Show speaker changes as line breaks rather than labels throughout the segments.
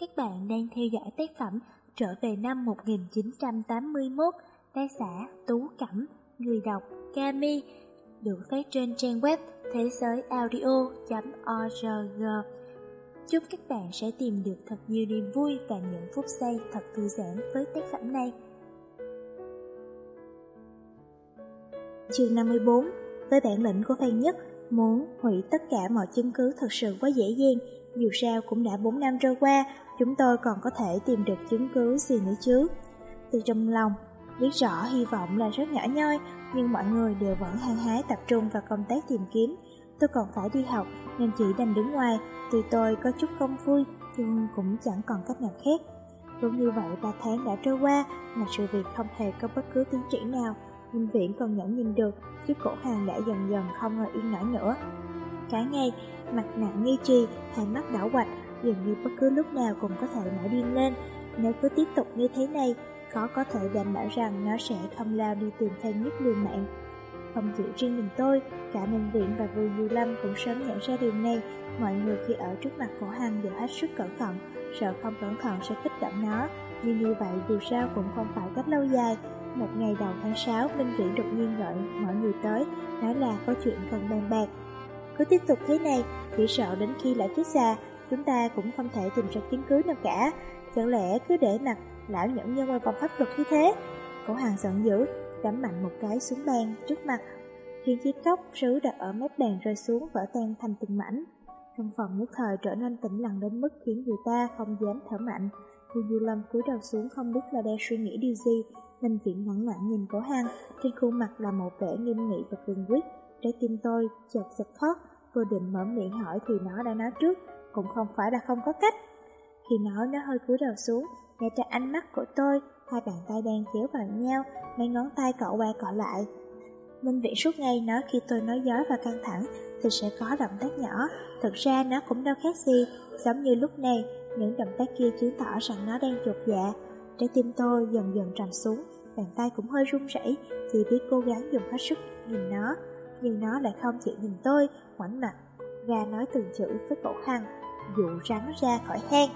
Các bạn đang theo dõi tác phẩm Trở về năm 1981, tác giả Tú Cẩm, người đọc Kami, được phát trên trang web thế giới audio.org. Chúc các bạn sẽ tìm được thật nhiều niềm vui và những phút giây thật thư giãn với tác phẩm này. Chương 54 Với bản lĩnh của Phan Nhất, muốn hủy tất cả mọi chứng cứ thật sự quá dễ dàng, dù sao cũng đã 4 năm trôi qua, chúng tôi còn có thể tìm được chứng cứ gì nữa chứ. Từ trong lòng, biết rõ hy vọng là rất nhỏ nhoi, nhưng mọi người đều vẫn hăng hái tập trung vào công tác tìm kiếm. Tôi còn phải đi học nên chỉ đành đứng ngoài, tuy tôi có chút không vui nhưng cũng chẳng còn cách nào khác. Cũng như vậy ba tháng đã trôi qua mà sự việc không hề có bất cứ tiến triển nào. Minh Viễn còn nhẫn nhìn được chứ cổ hàng đã dần dần không ngồi yên nổi nữa. Cả ngày, mặt nặng nghi trì, hai mắt đảo quạch, dường như bất cứ lúc nào cũng có thể nổi điên lên. Nếu cứ tiếp tục như thế này, khó có thể đảm bảo rằng nó sẽ không lao đi tìm Phan Nhất liều mạng. Không chỉ riêng mình tôi, cả bệnh Viện và Vương Du Lâm cũng sớm nhận ra điều này. Mọi người khi ở trước mặt cổ hằng đều hết sức cẩn thận, sợ không cẩn thận sẽ kích động nó. Nhưng như vậy dù sao cũng không phải cách lâu dài. Một ngày đầu tháng 6, Minh Viễn đột nhiên gọi mọi người tới, nói là có chuyện cần bàn bạc. Cứ tiếp tục thế này, chỉ sợ đến khi lại chết già, chúng ta cũng không thể tìm ra chứng cứ nào cả. Chẳng lẽ cứ để mặt lão nhẫn nhân ngoài vòng pháp luật như thế? Cổ hàng giận dữ, đấm mạnh một cái xuống bàn trước mặt, khiến chiếc cốc sứ đặt ở mép bàn rơi xuống vỡ tan thành từng mảnh. Trong phòng nhất thời trở nên tĩnh lặng đến mức khiến người ta không dám thở mạnh. Cô Du Lâm cúi đầu xuống không biết là đang suy nghĩ điều gì, Minh Viện ngẩn ngẩn nhìn cổ hang trên khuôn mặt là một vẻ nghiêm nghị và cương quyết. Trái tim tôi chợt giật thót, vừa định mở miệng hỏi thì nó đã nói trước, cũng không phải là không có cách. Khi nói nó hơi cúi đầu xuống, nghe ra ánh mắt của tôi, hai bàn tay đang chéo vào nhau, mấy ngón tay cọ qua cọ lại. Minh Viễn suốt ngày nói khi tôi nói dối và căng thẳng thì sẽ có động tác nhỏ, thực ra nó cũng đâu khác gì, giống như lúc này, những động tác kia chứng tỏ rằng nó đang chuột dạ. Trái tim tôi dần dần trầm xuống, bàn tay cũng hơi run rẩy, chỉ biết cố gắng dùng hết sức nhìn nó, nhưng nó lại không chịu nhìn tôi, ngoảnh mặt ra nói từng chữ với cổ hằng, dụ rắn ra khỏi hang.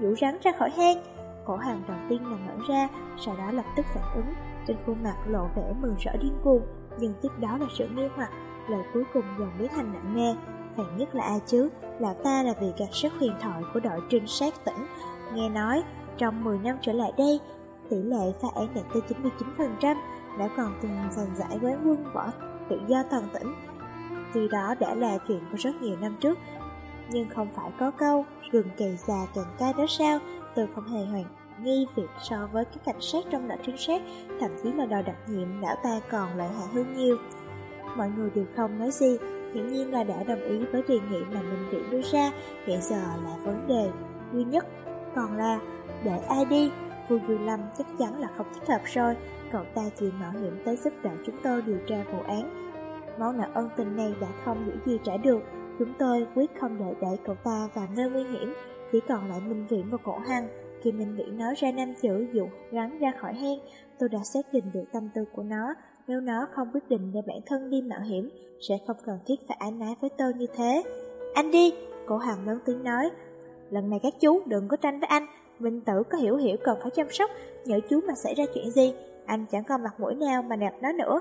Dụ rắn ra khỏi hang, cổ hàng đầu tiên là ngẩn ra, sau đó lập tức phản ứng, trên khuôn mặt lộ vẻ mừng rỡ điên cuồng, nhưng tiếp đó là sự nghi hoặc, lời cuối cùng dần biến thành nặng nề. Phản nhất là ai chứ? Là ta là vì gạt sức huyền thoại của đội trinh sát tỉnh. Nghe nói, trong 10 năm trở lại đây, tỷ lệ phá án đạt tới 99%, đã còn từng giành giải quán quân võ tự do toàn tỉnh. Tuy đó đã là chuyện của rất nhiều năm trước, nhưng không phải có câu gừng cày già càng cay đó sao, tôi không hề hoàn nghi việc so với các cảnh sát trong đội trinh sát, thậm chí là đòi đặc nhiệm lão ta còn lợi hại hơn nhiều. Mọi người đều không nói gì, hiển nhiên là đã đồng ý với đề nghị mà Minh Viễn đưa ra, hiện giờ là vấn đề duy nhất. Còn là, để ai đi, Vua Du Lâm chắc chắn là không thích hợp rồi, cậu ta chỉ mạo hiểm tới giúp đỡ chúng tôi điều tra vụ án. Món nợ ân tình này đã không giữ gì trả được, chúng tôi quyết không đợi đẩy cậu ta vào nơi nguy hiểm, chỉ còn lại Minh Viễn và cổ Hằng Khi Minh Viễn nói ra năm chữ dụ rắn ra khỏi hang, tôi đã xác định được tâm tư của nó. Nếu nó không quyết định để bản thân đi mạo hiểm, sẽ không cần thiết phải ái nái với tôi như thế. Anh đi, cổ hằng lớn tiếng nói. Lần này các chú đừng có tranh với anh, Minh Tử có hiểu hiểu cần phải chăm sóc, nhỡ chú mà xảy ra chuyện gì, anh chẳng còn mặt mũi nào mà đẹp nó nữa.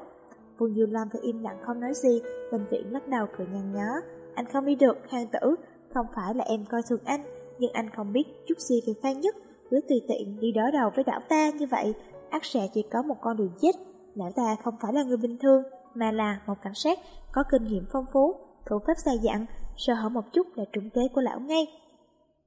Vương Du Lâm thì im lặng không nói gì, Minh Viễn lắc đầu cười nhăn nhó. Anh không đi được, hàng tử, không phải là em coi thường anh, nhưng anh không biết chút gì về Phan Nhất, cứ tùy tiện đi đối đầu với đảo ta như vậy, ác sẽ chỉ có một con đường chết. Lão ta không phải là người bình thường, mà là một cảnh sát có kinh nghiệm phong phú, thủ pháp dài dặn, sơ hở một chút là trúng kế của lão ngay.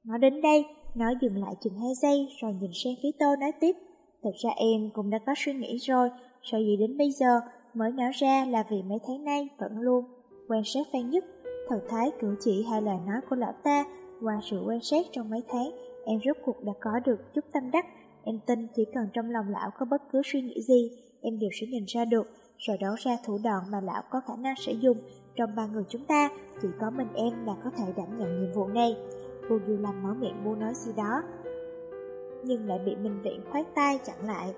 Nói đến đây, nó dừng lại chừng hai giây rồi nhìn sang phía tôi nói tiếp. Thật ra em cũng đã có suy nghĩ rồi, sợ gì đến bây giờ mới nói ra là vì mấy tháng nay vẫn luôn quan sát Phan Nhất, thần thái cử chỉ hay lời nói của lão ta qua sự quan sát trong mấy tháng, em rốt cuộc đã có được chút tâm đắc. Em tin chỉ cần trong lòng lão có bất cứ suy nghĩ gì, em đều sẽ nhìn ra được, rồi đấu ra thủ đoạn mà lão có khả năng sẽ dùng. Trong ba người chúng ta, chỉ có mình em là có thể đảm nhận nhiệm vụ này. Vô Du Lâm mở miệng muốn nói gì đó. nhưng lại bị Minh Viễn khoát tay chặn lại.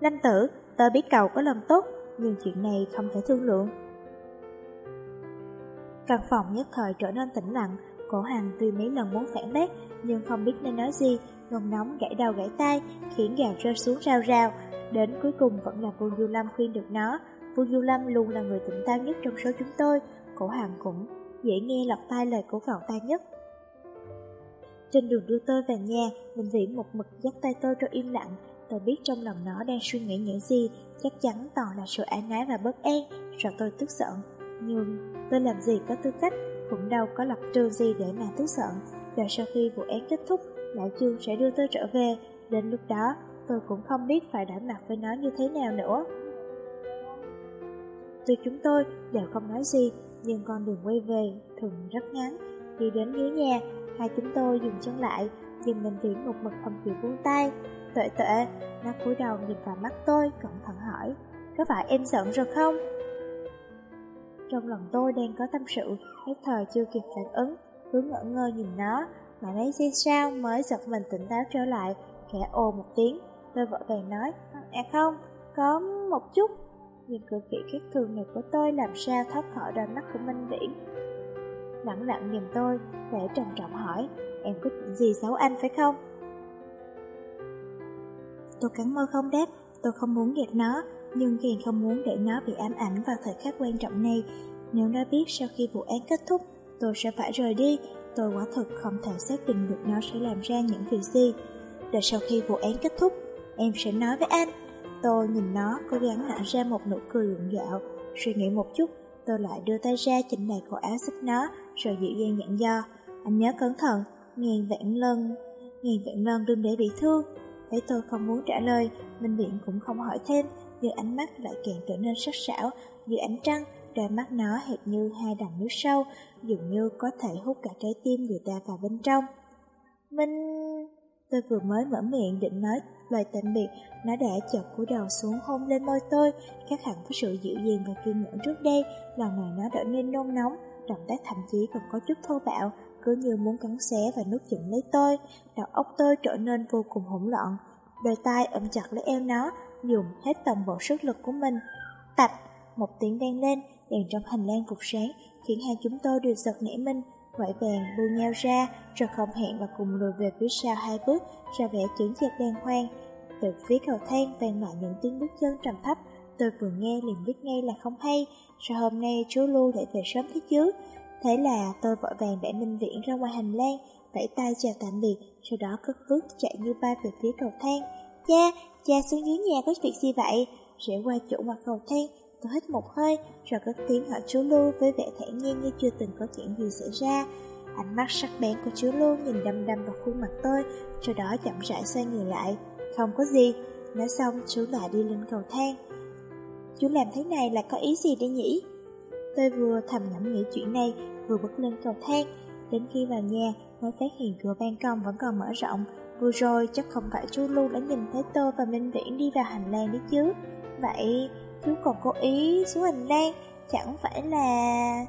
Lâm tử, tớ biết cậu có lòng tốt, nhưng chuyện này không thể thương lượng. Căn phòng nhất thời trở nên tĩnh lặng, cổ hằng tuy mấy lần muốn phản bác, nhưng không biết nên nói gì, nôn nóng gãy đầu gãy tay, khiến gà rơi xuống rào rào. Đến cuối cùng vẫn là Vương Du Lâm khuyên được nó. Vương Du Lâm luôn là người tỉnh táo nhất trong số chúng tôi, cổ hằng cũng dễ nghe lọc tai lời của cậu ta nhất. Trên đường đưa tôi về nhà, Minh Viễn một mực dắt tay tôi cho im lặng. Tôi biết trong lòng nó đang suy nghĩ những gì, chắc chắn toàn là sự ái nái và bất an, rồi tôi tức giận. Nhưng tôi làm gì có tư cách, cũng đâu có lập trường gì để mà tức giận. Và sau khi vụ án kết thúc, Lão Trương sẽ đưa tôi trở về. Đến lúc đó, tôi cũng không biết phải đối mặt với nó như thế nào nữa. Tuy chúng tôi đều không nói gì, nhưng con đường quay về thường rất ngắn. Đi đến dưới nhà, hai chúng tôi dừng chân lại, nhưng Minh Viễn một mực không chịu buông tay. Tuệ tuệ, nó cúi đầu nhìn vào mắt tôi, cẩn thận hỏi, có phải em giận rồi không? Trong lòng tôi đang có tâm sự, hết thời chưa kịp phản ứng, cứ ngỡ ngơ nhìn nó, mà mấy giây sau mới giật mình tỉnh táo trở lại, khẽ ồ một tiếng, tôi vội vàng nói, à không, có một chút. Nhìn cử chỉ khác thường này của tôi làm sao thoát khỏi đôi mắt của Minh Viễn. Lặng lặng nhìn tôi, vẻ trầm trọng hỏi, em có chuyện gì xấu anh phải không? Tôi cắn môi không đáp, tôi không muốn gạt nó, nhưng càng không muốn để nó bị ám ảnh vào thời khắc quan trọng này. Nếu nó biết sau khi vụ án kết thúc, tôi sẽ phải rời đi, tôi quả thực không thể xác định được nó sẽ làm ra những việc gì. đợi sau khi vụ án kết thúc, em sẽ nói với anh. Tôi nhìn nó, cố gắng nở ra một nụ cười gượng gạo, suy nghĩ một chút, tôi lại đưa tay ra chỉnh lại cổ áo giúp nó, rồi dịu dàng nhận do. Anh nhớ cẩn thận, ngàn vạn lần, ngàn vạn lần đừng để bị thương. Thấy tôi không muốn trả lời, Minh Viện cũng không hỏi thêm, nhưng ánh mắt lại càng trở nên sắc sảo, như ánh trăng, đôi mắt nó hệt như hai đầm nước sâu, dường như có thể hút cả trái tim người ta vào bên trong. Minh... Tôi vừa mới mở miệng định nói lời tạm biệt, nó đã chợt cúi đầu xuống hôn lên môi tôi, khác hẳn với sự dịu dàng và kiên nhẫn trước đây, lần này nó trở nên nôn nóng, động tác thậm chí còn có chút thô bạo, cứ như muốn cắn xé và nuốt chửng lấy tôi, đầu óc tôi trở nên vô cùng hỗn loạn. Đôi tay ôm chặt lấy eo nó, dùng hết toàn bộ sức lực của mình. Tạch, một tiếng vang lên, đèn trong hành lang phục sáng, khiến hai chúng tôi đều giật nảy mình, vội vàng buông nhau ra, rồi không hẹn và cùng lùi về phía sau hai bước, ra vẻ chuyển chặt đàng hoàng. Từ phía cầu thang vang lại những tiếng bước chân trầm thấp, tôi vừa nghe liền biết ngay là không hay, sao hôm nay chú Lưu lại về sớm thế chứ? Thế là tôi vội vàng đẩy Minh Viễn ra ngoài hành lang, vẫy tay chào tạm biệt, sau đó cất bước chạy như bay về phía cầu thang. Cha, cha xuống dưới nhà có việc gì vậy? Rẽ qua chỗ mặt cầu thang, tôi hít một hơi, rồi cất tiếng hỏi chú Lưu với vẻ thản nhiên như chưa từng có chuyện gì xảy ra. Ánh mắt sắc bén của chú Lưu nhìn đâm đâm vào khuôn mặt tôi, sau đó chậm rãi xoay người lại. Không có gì. Nói xong, chú lại đi lên cầu thang. Chú làm thế này là có ý gì đây nhỉ? Tôi vừa thầm ngẫm nghĩ chuyện này, vừa bước lên cầu thang. Đến khi vào nhà, mới phát hiện cửa ban công vẫn còn mở rộng. Vừa rồi chắc không phải chú Lưu đã nhìn thấy tôi và Minh Viễn đi vào hành lang đấy chứ. Vậy chú còn cố ý xuống hành lang, chẳng phải là...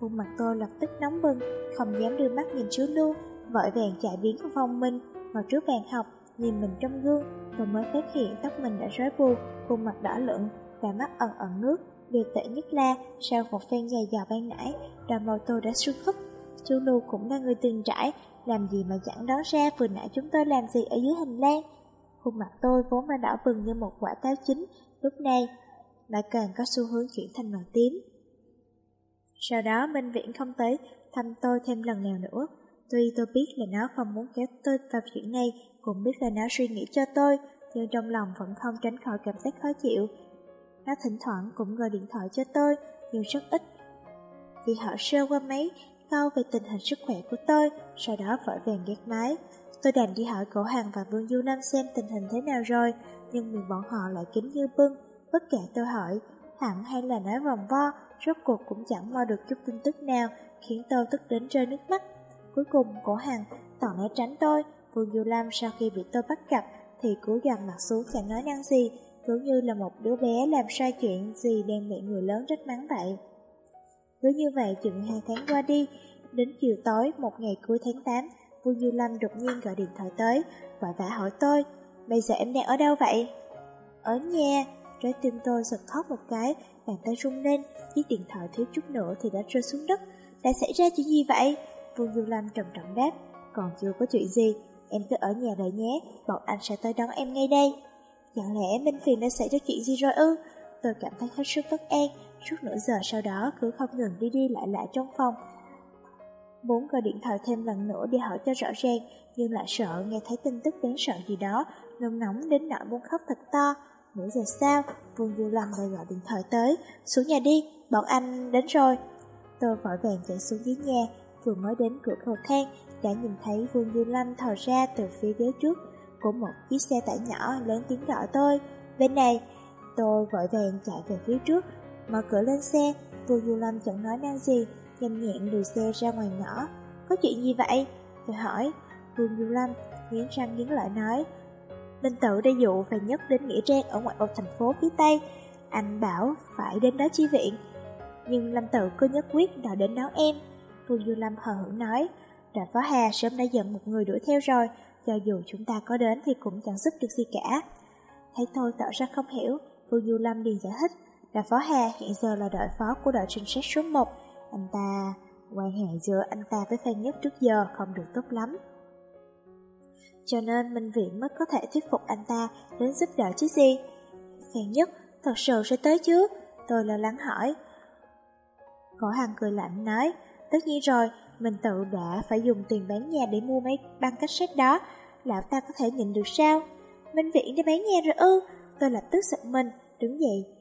Khuôn mặt tôi lập tức nóng bừng, không dám đưa mắt nhìn chú Lưu, vội vàng chạy biến vào phòng mình, ngồi trước bàn học, nhìn mình trong gương, rồi mới phát hiện tóc mình đã rối bù, khuôn mặt đỏ lựng và mắt ẩn ẩn nước. Điều tệ nhất là, sau một phen dài dò ban nãy, đôi môi tôi đã sưng khúc. Chú Lưu cũng là người từng trải, làm gì mà chẳng đoán ra vừa nãy chúng tôi làm gì ở dưới hành lang. Khuôn mặt tôi vốn đã đỏ bừng như một quả táo chín, lúc này lại càng có xu hướng chuyển thành màu tím. Sau đó Minh Viễn không tới thăm tôi thêm lần nào nữa. Tuy tôi biết là nó không muốn kéo tôi vào chuyện này, cũng biết là nó suy nghĩ cho tôi, nhưng trong lòng vẫn không tránh khỏi cảm giác khó chịu. Nó thỉnh thoảng cũng gọi điện thoại cho tôi, nhưng rất ít. Chỉ họ sơ qua mấy câu về tình hình sức khỏe của tôi, sau đó vội vàng gác máy. Tôi đành đi hỏi cổ hàng và Vương Du Nam xem tình hình thế nào rồi, nhưng miệng bọn họ lại kín như bưng. Bất kể tôi hỏi, hẳn hay là nói vòng vo, rốt cuộc cũng chẳng mo được chút tin tức nào, khiến tôi tức đến rơi nước mắt. Cuối cùng, cổ hàng tỏ né tránh tôi, Vương Du Lam sau khi bị tôi bắt gặp thì cúi gần mặt xuống chẳng nói năng gì, cứ như là một đứa bé làm sai chuyện gì đang bị người lớn trách mắng vậy. Cứ như vậy chừng hai tháng qua đi, đến chiều tối một ngày cuối tháng 8, Vương Du Lâm đột nhiên gọi điện thoại tới, vội vã hỏi tôi, bây giờ em đang ở đâu vậy? Ở nhà, trái tim tôi giật thót một cái, bàn tay rung lên, chiếc điện thoại thiếu chút nữa thì đã rơi xuống đất. Đã xảy ra chuyện gì vậy? Vương Du Lâm trầm trọng đáp, còn chưa có chuyện gì, em cứ ở nhà đợi nhé, bọn anh sẽ tới đón em ngay đây. Chẳng lẽ Minh Phiền đã xảy ra chuyện gì rồi ư? Tôi cảm thấy hết sức bất an, suốt nửa giờ sau đó cứ không ngừng đi đi lại lại trong phòng. Muốn gọi điện thoại thêm lần nữa để hỏi cho rõ ràng, nhưng lại sợ nghe thấy tin tức đáng sợ gì đó, nôn nóng đến nỗi muốn khóc thật to. Nửa giờ sau, Vương Du Lâm lại gọi điện thoại tới, xuống nhà đi, bọn anh đến rồi. Tôi vội vàng chạy xuống dưới nhà, vừa mới đến cửa cầu thang, đã nhìn thấy Vương Du Lâm thò ra từ phía ghế trước của một chiếc xe tải nhỏ lớn tiếng gọi tôi. Bên này, tôi vội vàng chạy về phía trước, mở cửa lên xe, Vu Du Lâm chẳng nói năng gì, nhanh nhẹn lùi xe ra ngoài ngõ. Có chuyện gì vậy? Tôi hỏi. Vu Du Lâm nghiến răng nghiến lợi nói. Linh Tự đã dụ phải nhất đến Nghĩa Trang ở ngoại ô thành phố phía Tây. Anh bảo phải đến đó chi viện. Nhưng Lâm Tự cứ nhất quyết đòi đến đón em. Vu Du Lâm hờ hững nói. Đoàn Phó Hà sớm đã dẫn một người đuổi theo rồi, cho dù chúng ta có đến thì cũng chẳng giúp được gì cả. Thấy tôi tỏ ra không hiểu, Vu Du Lâm liền giải thích là Phó Hà hiện giờ là đội phó của đội trinh sát số 1. Anh ta... quan hệ giữa anh ta với Phan Nhất trước giờ không được tốt lắm. Cho nên Minh Viện mới có thể thuyết phục anh ta đến giúp đỡ chứ gì. Phan Nhất thật sự sẽ tới chứ? Tôi lo lắng hỏi. Cổ Hằng cười lạnh nói, tất nhiên rồi, mình tự đã phải dùng tiền bán nhà để mua mấy băng cassette đó, lão ta có thể nhịn được sao? Minh Viễn đi bán nhà rồi ư? Tôi lập tức giật mình, đứng dậy.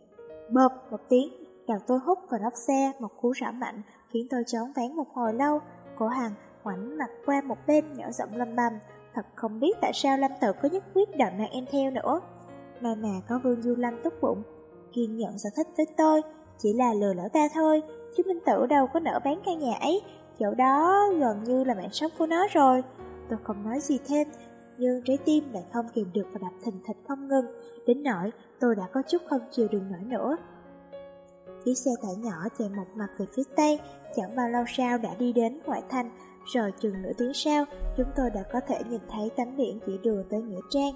Bộp một tiếng, đầu tôi hút vào nóc xe một cú rã mạnh khiến tôi chóng ván một hồi lâu. Cổ hàng ngoảnh mặt qua một bên nhỏ giọng lâm bầm, thật không biết tại sao Lâm Tự có nhất quyết đòi mang em theo nữa. May mà có Vương Du Lâm tốt bụng, kiên nhẫn giải thích với tôi, chỉ là lừa lỡ ta thôi, chứ Minh Tử đâu có nỡ bán căn nhà ấy, chỗ đó gần như là mạng sống của nó rồi. Tôi không nói gì thêm, nhưng trái tim lại không kìm được và đập thình thịch không ngừng, đến nỗi tôi đã có chút không chịu được nổi nữa. Chiếc xe tải nhỏ chạy một mặt về phía tây, chẳng bao lâu sau đã đi đến ngoại thành, rồi chừng nửa tiếng sau, chúng tôi đã có thể nhìn thấy tấm biển chỉ đường tới Nghĩa Trang.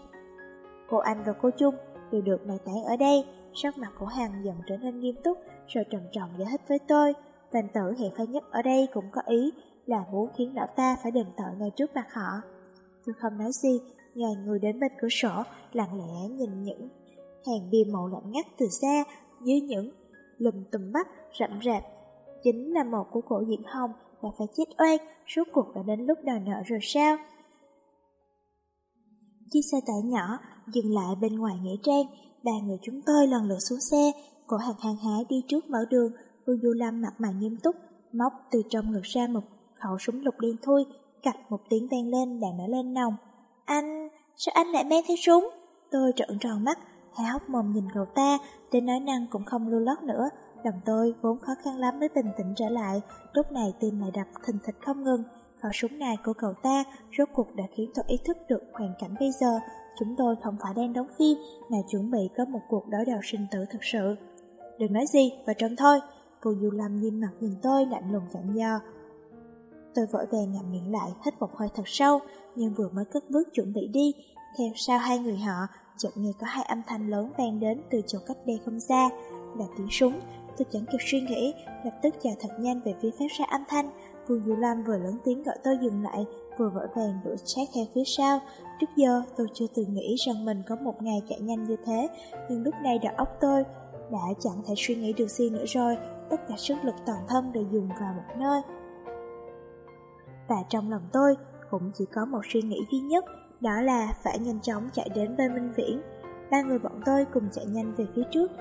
Cô Anh và cô Trung đều được mai tán ở đây, sắc mặt của Hằng dần trở nên nghiêm túc, rồi trầm trọng giải thích với tôi. Thành tử hệ phái nhất ở đây cũng có ý là muốn khiến lão ta phải đền tội ngay trước mặt họ. Tôi không nói gì, ngài người đến bên cửa sổ, lặng lẽ nhìn những hàng bia màu lạnh ngắt từ xa, dưới những lùm tùm mắt rậm rạp. Chính là một của cổ diện hồng và phải chết oan, suốt cuộc đã đến lúc đòi nợ rồi sao? Chiếc xe tải nhỏ dừng lại bên ngoài nghĩa trang, ba người chúng tôi lần lượt xuống xe, cổ hàng hàng hái đi trước mở đường, Vương Du Lâm mặt mày nghiêm túc, móc từ trong ngực ra một khẩu súng lục đen thui, cạch một tiếng vang lên đàn đã lên nòng. Anh, sao anh lại mang theo súng? Tôi trợn tròn mắt, há hốc mồm nhìn cậu ta, đến nói năng cũng không lưu lót nữa. Lòng tôi vốn khó khăn lắm mới bình tĩnh trở lại, lúc này tim lại đập thình thịch không ngừng. Khẩu súng này của cậu ta rốt cuộc đã khiến tôi ý thức được hoàn cảnh bây giờ. Chúng tôi không phải đang đóng phim, mà chuẩn bị có một cuộc đối đầu sinh tử thật sự. Đừng nói gì, vào trong thôi. Cô Du Lâm nghiêm mặt nhìn tôi lạnh lùng dặn dò. Tôi vội vàng ngậm miệng lại, hít một hơi thật sâu, nhưng vừa mới cất bước chuẩn bị đi, theo sau hai người họ, chợt nghe có hai âm thanh lớn vang đến từ chỗ cách đây không xa, là tiếng súng. Tôi chẳng kịp suy nghĩ, lập tức chạy thật nhanh về phía phát ra âm thanh. Vương Du Lam vừa lớn tiếng gọi tôi dừng lại, vừa vội vàng đuổi sát theo phía sau. Trước giờ tôi chưa từng nghĩ rằng mình có một ngày chạy nhanh như thế, nhưng lúc này đầu óc tôi đã chẳng thể suy nghĩ được gì nữa rồi, tất cả sức lực toàn thân đều dùng vào một nơi. Và trong lòng tôi cũng chỉ có một suy nghĩ duy nhất, đó là phải nhanh chóng chạy đến bên Minh Viễn. Ba người bọn tôi cùng chạy nhanh về phía trước.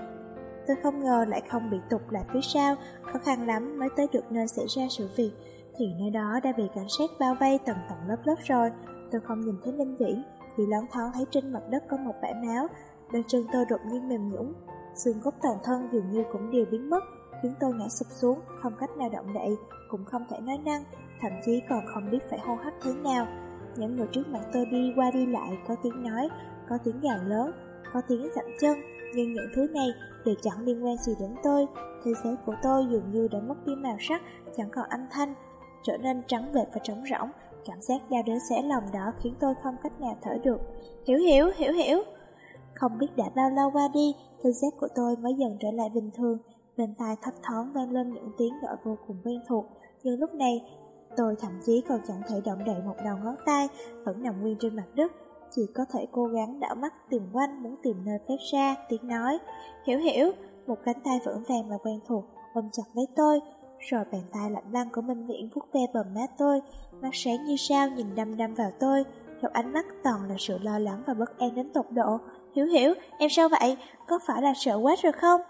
Tôi không ngờ lại không bị tụt lại phía sau, khó khăn lắm mới tới được nơi xảy ra sự việc, thì nơi đó đã bị cảnh sát bao vây tầng tầng lớp lớp rồi. Tôi không nhìn thấy Minh Viễn, vì loáng thoáng thấy trên mặt đất có một bãi máu, đôi chân tôi đột nhiên mềm nhũn, xương cốt toàn thân dường như cũng đều biến mất, khiến tôi ngã sụp xuống, không cách nào động đậy, cũng không thể nói năng, thậm chí còn không biết phải hô hấp thế nào. Những người trước mặt tôi đi qua đi lại, có tiếng nói, có tiếng gào lớn, có tiếng dặm chân, nhưng những thứ này đều chẳng liên quan gì đến tôi. Thế giới của tôi dường như đã mất đi màu sắc, chẳng còn âm thanh, trở nên trắng bệch và trống rỗng, Cảm giác đau đớn xé lòng đó khiến tôi không cách nào thở được. Hiểu hiểu, hiểu hiểu. Không biết đã bao lâu qua đi, thân giác của tôi mới dần trở lại bình thường. Bên tai thấp thoáng vang lên những tiếng gọi vô cùng quen thuộc. Nhưng lúc này, tôi thậm chí còn chẳng thể động đậy một đầu ngón tay, vẫn nằm nguyên trên mặt đất. Chỉ có thể cố gắng đảo mắt tìm quanh muốn tìm nơi phát ra tiếng nói. Hiểu hiểu, một cánh tay vững vàng và quen thuộc ôm chặt lấy tôi. Rồi bàn tay lạnh băng của Minh Viễn vuốt ve bờ má tôi, mắt sáng như sao nhìn đăm đăm vào tôi. Trong ánh mắt toàn là sự lo lắng và bất an đến tột độ. Hiểu hiểu, em sao vậy? Có phải là sợ quá rồi không?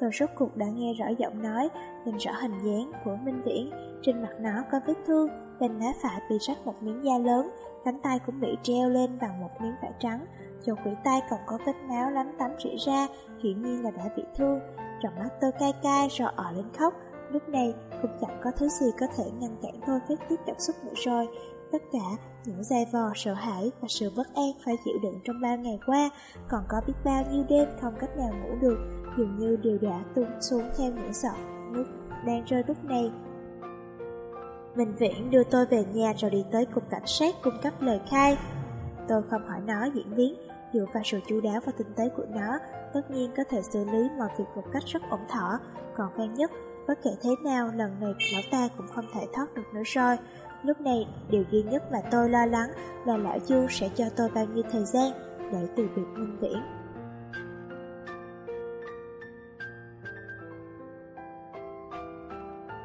Tôi rốt cuộc đã nghe rõ giọng nói, nhìn rõ hình dáng của Minh Viễn. Trên mặt nó có vết thương, bên má phải bị rách một miếng da lớn, cánh tay cũng bị treo lên bằng một miếng vải trắng. Chỗ quỷ tay còn có vết máu lắm tắm rỉ ra, hiển nhiên là đã bị thương. Trong mắt tôi cay cay rồi ở lên khóc. Lúc này cũng chẳng có thứ gì có thể ngăn cản tôi phát tiết cảm xúc nữa rồi. Tất cả những dây vò sợ hãi và sự bất an phải chịu đựng trong ba ngày qua, còn có biết bao nhiêu đêm không cách nào ngủ được, dường như đều đã tung xuống theo những giọt nước đang rơi lúc này. Minh Viễn đưa tôi về nhà rồi đi tới cục cảnh sát cung cấp lời khai. Tôi không hỏi nó diễn biến, dựa vào sự chú đáo và tinh tế của nó, tất nhiên có thể xử lý mọi việc một cách rất ổn thỏa. Còn quan nhất, bất kể thế nào, lần này lão ta cũng không thể thoát được nữa rồi. Lúc này, điều duy nhất mà tôi lo lắng là lão Du sẽ cho tôi bao nhiêu thời gian để từ biệt minh viễn.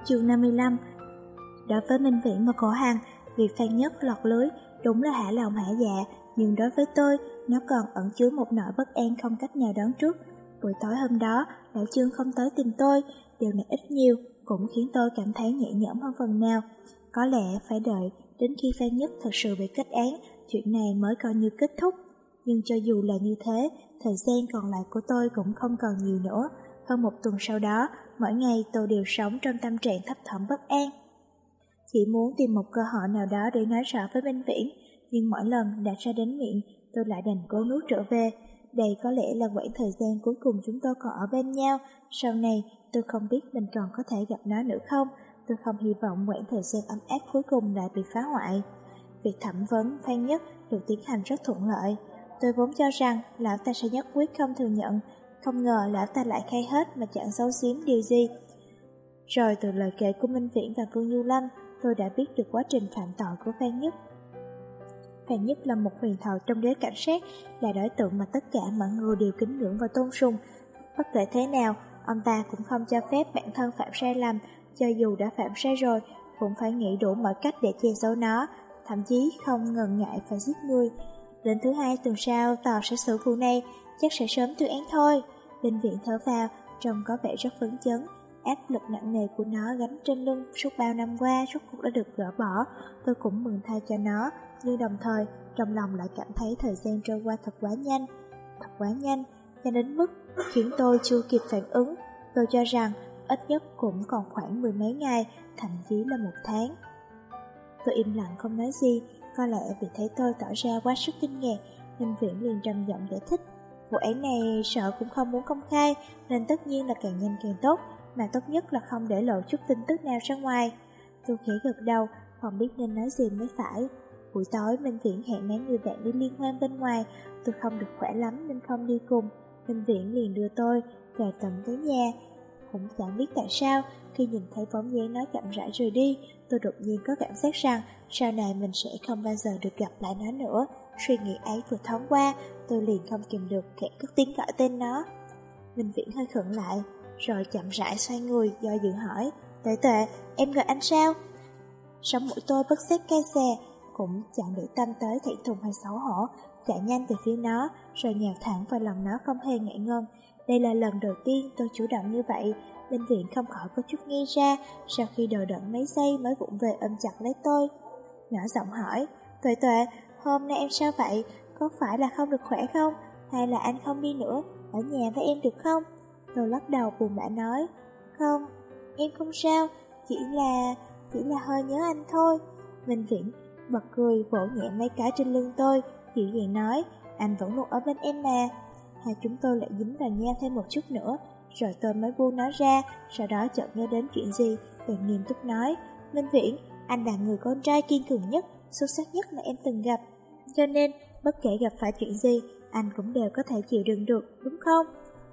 Chương 55 Đối với Minh Viễn và cổ hàng, việc Phan Nhất lọt lưới đúng là hả lòng hả dạ, nhưng đối với tôi, nó còn ẩn chứa một nỗi bất an không cách nào đoán trước. Buổi tối hôm đó, Lão Trương không tới tìm tôi, điều này ít nhiều cũng khiến tôi cảm thấy nhẹ nhõm hơn phần nào. Có lẽ phải đợi đến khi Phan Nhất thật sự bị kết án, chuyện này mới coi như kết thúc. Nhưng cho dù là như thế, thời gian còn lại của tôi cũng không còn nhiều nữa. Hơn một tuần sau đó, mỗi ngày tôi đều sống trong tâm trạng thấp thỏm bất an. Chỉ muốn tìm một cơ hội nào đó để nói rõ với Minh Viễn, nhưng mỗi lần đã ra đến miệng, tôi lại đành cố nuốt trở về. Đây có lẽ là quãng thời gian cuối cùng chúng tôi còn ở bên nhau. Sau này, tôi không biết mình còn có thể gặp nó nữa không. Tôi không hy vọng quãng thời gian ấm áp cuối cùng lại bị phá hoại. Việc thẩm vấn Phan Nhất được tiến hành rất thuận lợi. Tôi vốn cho rằng lão ta sẽ nhất quyết không thừa nhận, không ngờ lão ta lại khai hết mà chẳng xấu xím điều gì. Rồi từ lời kể của Minh Viễn và Vương Du Lâm, tôi đã biết được quá trình phạm tội của Phan Nhất. Phan Nhất là một huyền thoại trong giới cảnh sát, là đối tượng mà tất cả mọi người đều kính ngưỡng và tôn sùng. Bất kể thế nào, ông ta cũng không cho phép bản thân phạm sai lầm, cho dù đã phạm sai rồi, cũng phải nghĩ đủ mọi cách để che giấu nó, thậm chí không ngần ngại phải giết người. Đến thứ hai tuần sau, tàu sẽ xử vụ này, chắc sẽ sớm tuyên án thôi. Bệnh viện thở vào, trông có vẻ rất phấn chấn. Áp lực nặng nề của nó gánh trên lưng suốt bao năm qua suốt cuộc đã được gỡ bỏ. Tôi cũng mừng thay cho nó, nhưng đồng thời trong lòng lại cảm thấy thời gian trôi qua thật quá nhanh. Thật quá nhanh, cho đến mức khiến tôi chưa kịp phản ứng. Tôi cho rằng ít nhất cũng còn khoảng mười mấy ngày, thậm chí là một tháng. Tôi im lặng không nói gì, có lẽ vì thấy tôi tỏ ra quá sức kinh ngạc, nên Viễn liền trầm giọng giải thích. Vụ án này sợ cũng không muốn công khai, nên tất nhiên là càng nhanh càng tốt, mà tốt nhất là không để lộ chút tin tức nào ra ngoài. Tôi khẽ gật đầu, không biết nên nói gì mới phải. Buổi tối Minh Viễn hẹn mấy người bạn đi liên hoan bên ngoài, tôi không được khỏe lắm nên không đi cùng. Minh Viễn liền đưa tôi về tận tới nhà. Cũng chẳng biết tại sao, khi nhìn thấy bóng dáng nó chậm rãi rời đi, tôi đột nhiên có cảm giác rằng sau này mình sẽ không bao giờ được gặp lại nó nữa. Suy nghĩ ấy vừa thoáng qua, tôi liền không kìm được khẽ cất tiếng gọi tên nó. Minh Viễn hơi khẩn lại, rồi chậm rãi xoay người do dự hỏi, Tệ tệ, em gọi anh sao? Sống mũi tôi bất xét cay xè, cũng chẳng để tâm tới thẹn thùng hay xấu hổ, chạy nhanh từ phía nó, rồi nhào thẳng vào lòng nó không hề ngại ngần. Đây là lần đầu tiên tôi chủ động như vậy, Linh viện không khỏi có chút nghi ra, sau khi đợi đợi mấy giây mới vụng về ôm chặt lấy tôi. Nhỏ giọng hỏi, Tuệ tuệ, hôm nay em sao vậy? Có phải là không được khỏe không? Hay là anh không đi nữa, ở nhà với em được không? Tôi lắc đầu buồn bã nói, không, em không sao, chỉ là, chỉ là hơi nhớ anh thôi. Minh Viễn bật cười vỗ nhẹ mấy cái trên lưng tôi, dịu dàng nói, anh vẫn luôn ở bên em mà. Hai chúng tôi lại dính vào nhau thêm một chút nữa, rồi tôi mới buông nó ra, sau đó chợt nhớ đến chuyện gì, tôi nghiêm túc nói, Minh Viễn, anh là người con trai kiên cường nhất, xuất sắc nhất mà em từng gặp. Cho nên, bất kể gặp phải chuyện gì, anh cũng đều có thể chịu đựng được, đúng không?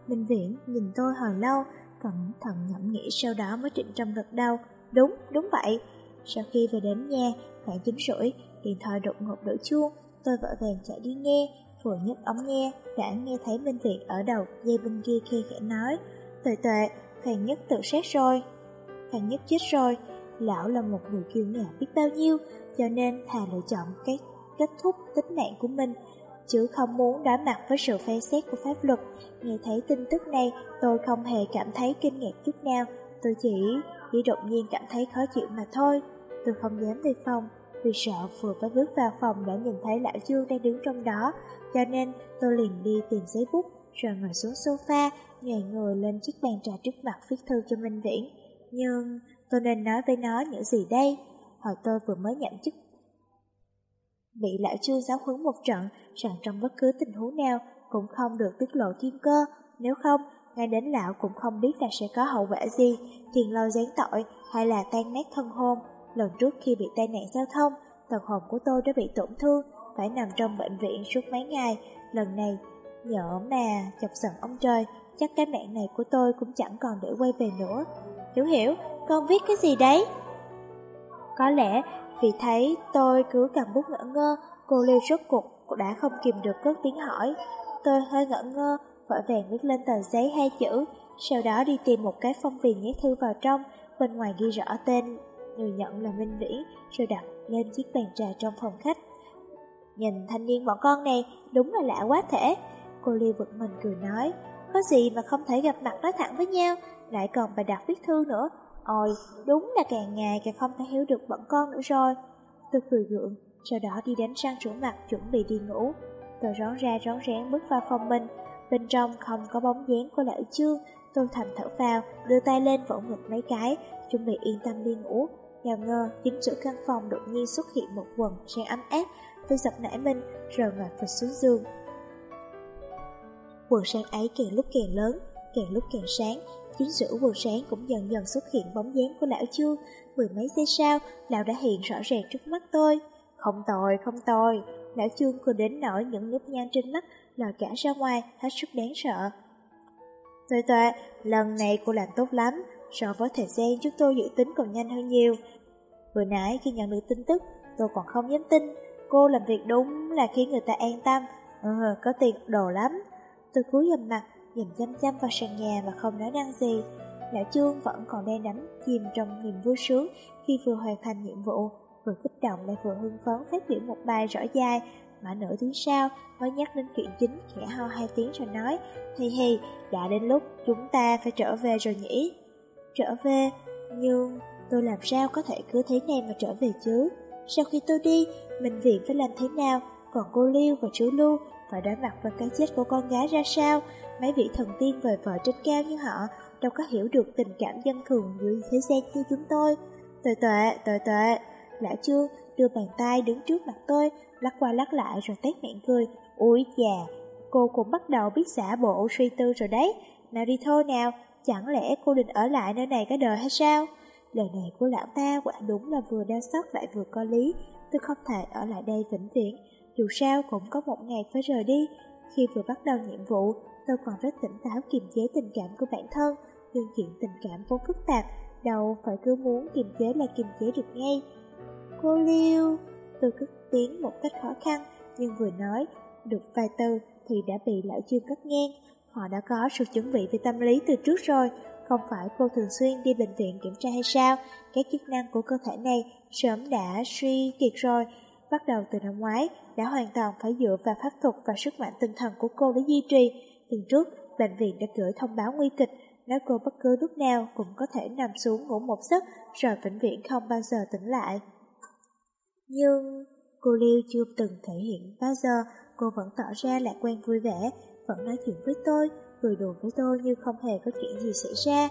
Minh Viễn nhìn tôi hồi lâu, cẩn thận ngẫm nghĩ sau đó mới trịnh trọng gật đầu. Đúng, đúng vậy. Sau khi về đến nhà, khoảng 9 rưỡi, điện thoại đột ngột đổ chuông, tôi vội vàng chạy đi nghe, vừa nhấc ống nghe, đã nghe thấy Minh viện ở đầu dây bên kia khi khẽ nói. Tuệ tuệ, Phan Nhất tự sát rồi. Phan Nhất chết rồi, lão là một người kiêu ngạo biết bao nhiêu, cho nên thà lựa chọn cái kết thúc tính mạng của mình, chứ không muốn đối mặt với sự phê xét của pháp luật. Nghe thấy tin tức này, tôi không hề cảm thấy kinh ngạc chút nào, tôi chỉ, chỉ đột nhiên cảm thấy khó chịu mà thôi. Tôi không dám về phòng, vì sợ vừa mới bước vào phòng đã nhìn thấy lão Dương đang đứng trong đó, cho nên tôi liền đi tìm giấy bút, rồi ngồi xuống sofa, nhảy người lên chiếc bàn trà trước mặt viết thư cho Minh Viễn. Nhưng tôi nên nói với nó những gì đây? Hồi tôi vừa mới nhậm chức bị lão Dương giáo huấn một trận rằng trong bất cứ tình huống nào cũng không được tiết lộ thiên cơ, nếu không, ngay đến lão cũng không biết là sẽ có hậu quả gì, thiền lâu gián tội hay là tan nát thân hôn. Lần trước khi bị tai nạn giao thông, thần hồn của tôi đã bị tổn thương, phải nằm trong bệnh viện suốt mấy ngày. Lần này, nhỡ mà chọc giận ông trời, chắc cái mạng này của tôi cũng chẳng còn để quay về nữa. Hiểu hiểu, con viết cái gì đấy? Có lẽ vì thấy tôi cứ cầm bút ngỡ ngơ, cô Liêu rốt cuộc đã không kìm được cất tiếng hỏi. Tôi hơi ngỡ ngơ, vội vàng viết lên tờ giấy hai chữ, sau đó đi tìm một cái phong bì nhét thư vào trong, bên ngoài ghi rõ tên người nhận là Minh Vĩ, rồi đặt lên chiếc bàn trà trong phòng khách. Nhìn thanh niên bọn con này, đúng là lạ quá thể. Cô Ly vực mình cười nói, có gì mà không thể gặp mặt nói thẳng với nhau, lại còn bà đặt viết thư nữa. Ôi, đúng là càng ngày càng không thể hiểu được bọn con nữa rồi. Tôi cười gượng, sau đó đi đánh răng rửa mặt chuẩn bị đi ngủ. Tôi rón ra rón rén bước vào phòng mình, bên trong không có bóng dáng của lão chương, Tôi thầm thở vào, đưa tay lên vỗ ngực mấy cái, chuẩn bị yên tâm đi ngủ. Nào ngờ, chính giữa căn phòng đột nhiên xuất hiện một quần sen ấm áp. Tôi giật nảy mình, rồi ngồi phịch xuống giường. Quần sen ấy càng lúc càng lớn, càng lúc càng sáng. Chính giữa quần sáng cũng dần dần xuất hiện bóng dáng của lão chương. Mười mấy giây sau, lão đã hiện rõ ràng trước mắt tôi. Không tồi, không tồi. Lão chương cười đến nỗi những nếp nhăn trên mắt lòi cả ra ngoài, hết sức đáng sợ. Tôi tuệ, lần này cô làm tốt lắm, so với thời gian chúng tôi dự tính còn nhanh hơn nhiều. Vừa nãy khi nhận được tin tức, tôi còn không dám tin, cô làm việc đúng là khiến người ta an tâm, ừ, có tiền đồ lắm. Tôi cúi gầm mặt, nhìn chăm chăm vào sàn nhà và không nói năng gì. Lão Trương vẫn còn đang đắm chìm trong niềm vui sướng khi vừa hoàn thành nhiệm vụ, vừa kích động lại vừa hưng phấn phát biểu một bài rõ dài, mà nửa tiếng sau mới nhắc đến chuyện chính khẽ ho hai tiếng rồi nói, Hi hi, đã đến lúc chúng ta phải trở về rồi nhỉ? Trở về, nhưng tôi làm sao có thể cứ thế này mà trở về chứ? Sau khi tôi đi, mình viện phải làm thế nào? Còn cô Liêu và chú Lưu phải đối mặt với cái chết của con gái ra sao? Mấy vị thần tiên vời vợi trên cao như họ đâu có hiểu được tình cảm dân thường dưới thế gian như chúng tôi. Tuệ tuệ, tuệ tuệ, lão trương đưa bàn tay đứng trước mặt tôi, lắc qua lắc lại rồi tét miệng cười. Ui chà, cô cũng bắt đầu biết xả bộ suy tư rồi đấy. Nào đi thôi nào, chẳng lẽ cô định ở lại nơi này cả đời hay sao? Lời này của lão ta quả đúng là vừa đau xót lại vừa có lý. Tôi không thể ở lại đây vĩnh viễn, dù sao cũng có một ngày phải rời đi. Khi vừa bắt đầu nhiệm vụ, tôi còn rất tỉnh táo kiềm chế tình cảm của bản thân, nhưng chuyện tình cảm vốn phức tạp, đâu phải cứ muốn kiềm chế là kiềm chế được ngay. Cô Liêu, tôi cất tiếng một cách khó khăn, nhưng vừa nói được vài từ thì đã bị lão chương cắt ngang. Họ đã có sự chuẩn bị về tâm lý từ trước rồi, không phải cô thường xuyên đi bệnh viện kiểm tra hay sao, các chức năng của cơ thể này sớm đã suy kiệt rồi. Bắt đầu từ năm ngoái, đã hoàn toàn phải dựa vào pháp thuật và sức mạnh tinh thần của cô để duy trì. Tuần trước, bệnh viện đã gửi thông báo nguy kịch, nói cô bất cứ lúc nào cũng có thể nằm xuống ngủ một giấc rồi vĩnh viễn không bao giờ tỉnh lại. Nhưng cô Liêu chưa từng thể hiện bao giờ, cô vẫn tỏ ra lạc quan vui vẻ, vẫn nói chuyện với tôi, cười đùa với tôi như không hề có chuyện gì xảy ra.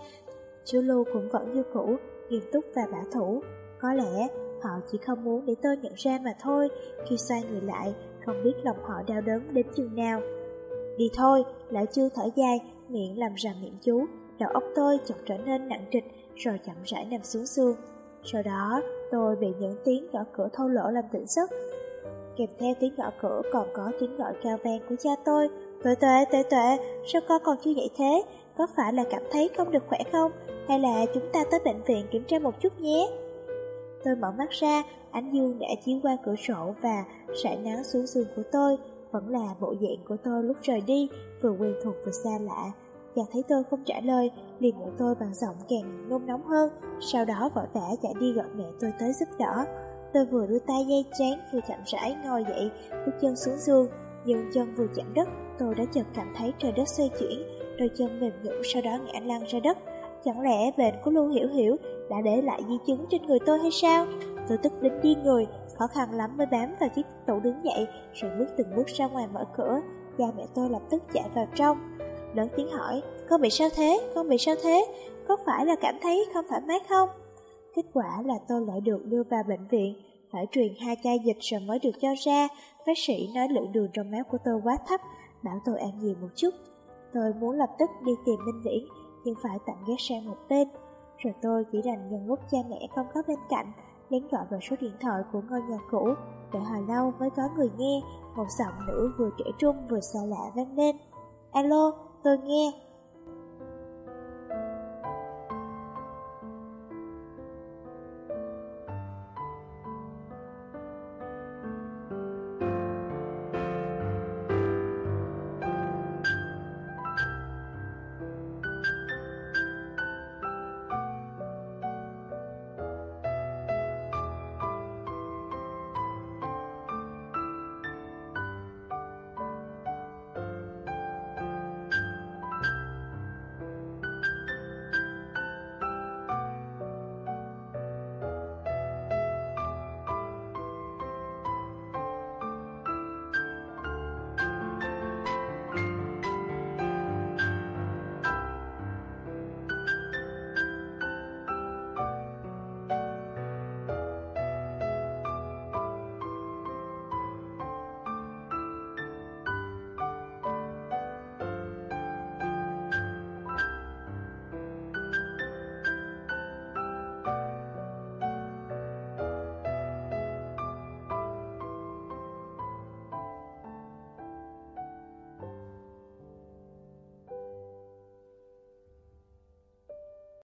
Chú Lưu cũng vẫn như cũ, nghiêm túc và bảo thủ. Có lẽ họ chỉ không muốn để tôi nhận ra mà thôi, khi xoay người lại, không biết lòng họ đau đớn đến chừng nào. Đi thôi, lão chưa thở dài, miệng làm rằm miệng chú, đầu óc tôi chợt trở nên nặng trịch, rồi chậm rãi nằm xuống xương. Sau đó, Tôi bị những tiếng gõ cửa thô lỗ làm tỉnh giấc. Kèm theo tiếng gõ cửa còn có tiếng gọi cao vang của cha tôi. Tuệ tuệ, tuệ tuệ, sao con còn chưa dậy thế? Có phải là cảm thấy không được khỏe không? Hay là chúng ta tới bệnh viện kiểm tra một chút nhé? Tôi mở mắt ra, ánh dương đã chiếu qua cửa sổ và sải nắng xuống giường của tôi. Vẫn là bộ dạng của tôi lúc rời đi, vừa quen thuộc vừa xa lạ. Chàng thấy tôi không trả lời, liền gọi tôi bằng giọng càng nôn nóng hơn, sau đó vội vã chạy đi gọi mẹ tôi tới giúp đỡ. Tôi vừa đưa tay dây trán vừa chậm rãi ngồi dậy, bước chân xuống giường, nhưng chân vừa chạm đất, tôi đã chợt cảm thấy trời đất xoay chuyển, đôi chân mềm nhũn sau đó ngã lăn ra đất. Chẳng lẽ bệnh của Lưu Hiểu Hiểu đã để lại di chứng trên người tôi hay sao? Tôi tức đến điên người, khó khăn lắm mới bám vào chiếc tủ đứng dậy, rồi bước từng bước ra ngoài mở cửa. Cha mẹ tôi lập tức chạy vào trong lớn tiếng hỏi, con bị sao thế, con bị sao thế, có phải là cảm thấy không thoải mái không? Kết quả là tôi lại được đưa vào bệnh viện, phải truyền hai chai dịch rồi mới được cho ra. Bác sĩ nói lượng đường trong máu của tôi quá thấp, bảo tôi ăn nhiều một chút. Tôi muốn lập tức đi tìm Minh Viễn, nhưng phải tạm gác sang một bên. Rồi tôi chỉ đành nhân lúc cha mẹ không có bên cạnh, lén gọi vào số điện thoại của ngôi nhà cũ, đợi hồi lâu mới có người nghe, một giọng nữ vừa trẻ trung vừa xa lạ vang lên. Alo, tôi nghe